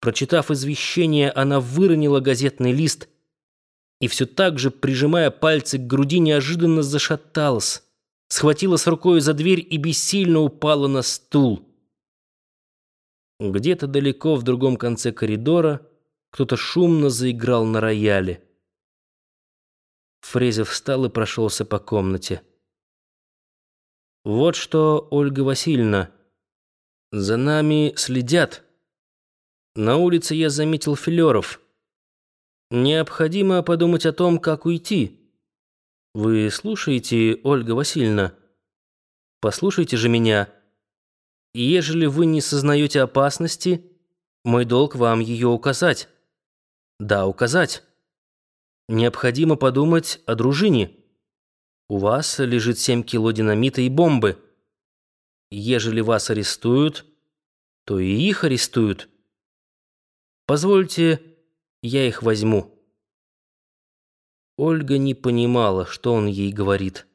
Прочитав извещение, она выронила газетный лист и все так же, прижимая пальцы к груди, неожиданно зашаталась, схватилась рукой за дверь и бессильно упала на стул. Где-то далеко в другом конце коридора кто-то шумно заиграл на рояле. Фрезя встал и прошелся по комнате. «Вот что, Ольга Васильевна, за нами следят». На улице я заметил филеров. Необходимо подумать о том, как уйти. Вы слушаете, Ольга Васильевна? Послушайте же меня. Ежели вы не сознаете опасности, мой долг вам ее указать. Да, указать. Необходимо подумать о дружине. У вас лежит семь кило динамита и бомбы. Ежели вас арестуют, то и их арестуют. Позвольте, я их возьму». Ольга не понимала, что он ей говорит.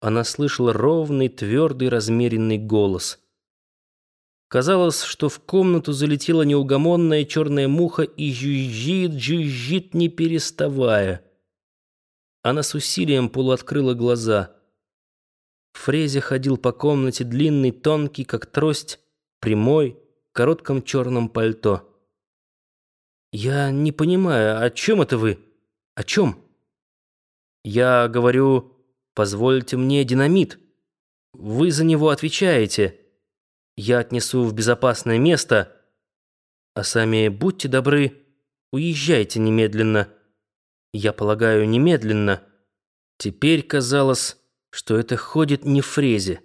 Она слышала ровный, твердый, размеренный голос. Казалось, что в комнату залетела неугомонная черная муха и жужжит, жужжит, не переставая. Она с усилием полуоткрыла глаза. Фрезе ходил по комнате длинный, тонкий, как трость, прямой, в коротком черном пальто. «Я не понимаю, о чем это вы? О чем?» «Я говорю, позвольте мне динамит. Вы за него отвечаете. Я отнесу в безопасное место, а сами будьте добры, уезжайте немедленно. Я полагаю, немедленно. Теперь казалось, что это ходит не в фрезе.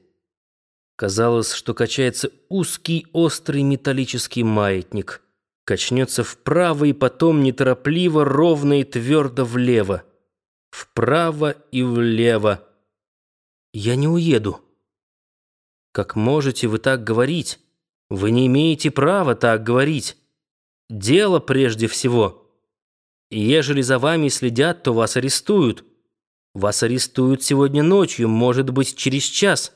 Казалось, что качается узкий острый металлический маятник» качнется вправо и потом неторопливо, ровно и твердо влево. Вправо и влево. Я не уеду. Как можете вы так говорить? Вы не имеете права так говорить. Дело прежде всего. Ежели за вами следят, то вас арестуют. Вас арестуют сегодня ночью, может быть, через час.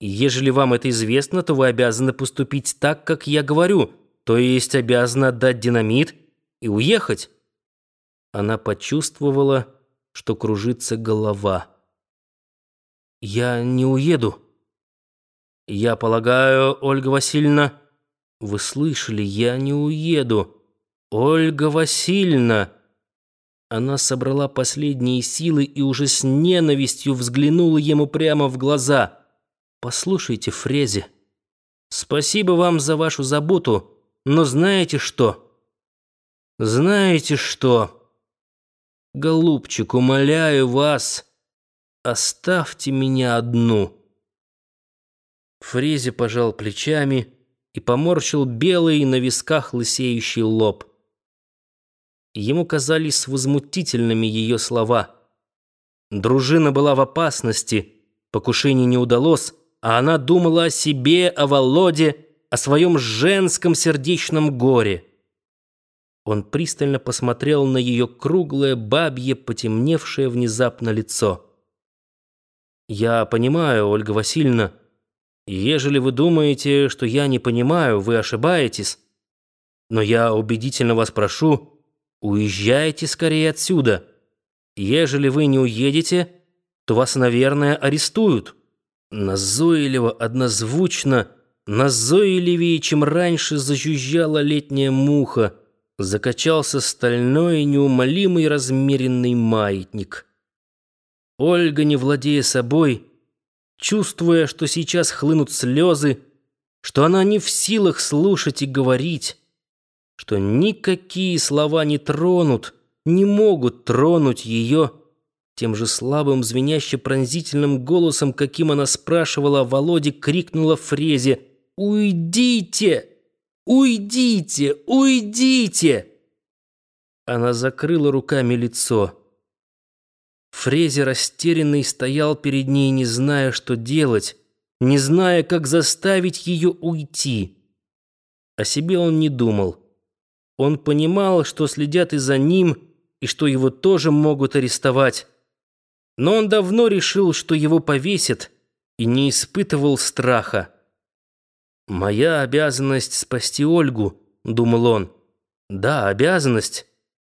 Ежели вам это известно, то вы обязаны поступить так, как я говорю — то есть обязана отдать динамит и уехать. Она почувствовала, что кружится голова. «Я не уеду». «Я полагаю, Ольга Васильевна...» «Вы слышали, я не уеду». «Ольга Васильевна...» Она собрала последние силы и уже с ненавистью взглянула ему прямо в глаза. «Послушайте, Фрезе, спасибо вам за вашу заботу». Но знаете что? Знаете что? Голубчик, умоляю вас, оставьте меня одну. Фрези пожал плечами и поморщил белый на висках лысеющий лоб. Ему казались возмутительными ее слова. Дружина была в опасности, покушение не удалось, а она думала о себе, о Володе, о своем женском сердечном горе. Он пристально посмотрел на ее круглое, бабье, потемневшее внезапно лицо. «Я понимаю, Ольга Васильевна, ежели вы думаете, что я не понимаю, вы ошибаетесь. Но я убедительно вас прошу, уезжайте скорее отсюда. Ежели вы не уедете, то вас, наверное, арестуют». Назойливо, однозвучно Назойливее, чем раньше, зажужжала летняя муха, закачался стальной, неумолимый размеренный маятник. Ольга, не владея собой, чувствуя, что сейчас хлынут слезы, что она не в силах слушать и говорить, что никакие слова не тронут, не могут тронуть ее, тем же слабым, звеняще-пронзительным голосом, каким она спрашивала о Володе, крикнула Фрезе — «Уйдите! Уйдите! Уйдите!» Она закрыла руками лицо. Фрези растерянный стоял перед ней, не зная, что делать, не зная, как заставить ее уйти. О себе он не думал. Он понимал, что следят и за ним, и что его тоже могут арестовать. Но он давно решил, что его повесят, и не испытывал страха. Моя обязанность спасти Ольгу, думал он. Да, обязанность.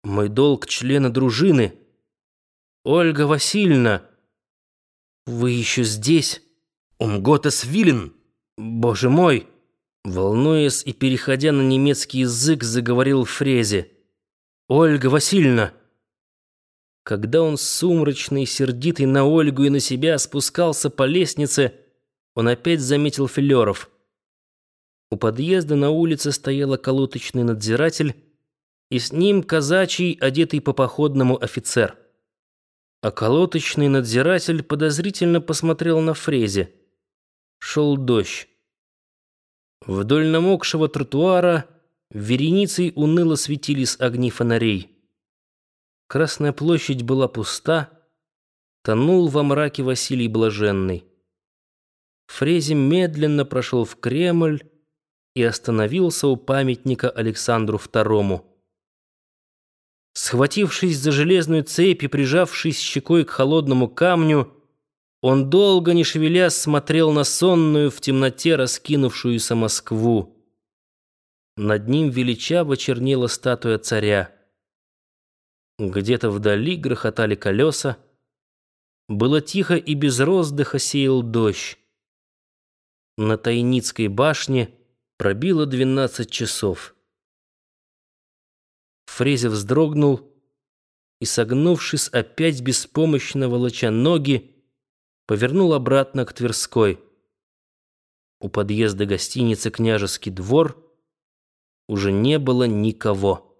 Мой долг члена дружины. Ольга Васильевна, вы еще здесь? Умготас Вилен. Боже мой! Волнуясь и переходя на немецкий язык, заговорил Фрезе. Ольга Васильевна. Когда он сумрачный, сердитый на Ольгу и на себя спускался по лестнице, он опять заметил Филеров. У подъезда на улице стоял колоточный надзиратель, и с ним казачий, одетый по походному офицер. А колоточный надзиратель подозрительно посмотрел на Фрезе. Шел дождь. Вдоль намокшего тротуара вереницей уныло светились огни фонарей. Красная площадь была пуста, тонул во мраке Василий Блаженный. Фрезе медленно прошел в Кремль и остановился у памятника Александру II. Схватившись за железную цепь и прижавшись щекой к холодному камню, он долго не шевелясь смотрел на сонную в темноте раскинувшуюся Москву. Над ним величаво чернела статуя царя. Где-то вдали грохотали колеса. Было тихо и без роздыха сеял дождь. На Тайницкой башне пробило двенадцать часов. Фрезя вздрогнул и, согнувшись, опять беспомощно волоча ноги, повернул обратно к Тверской. У подъезда гостиницы «Княжеский двор» уже не было никого.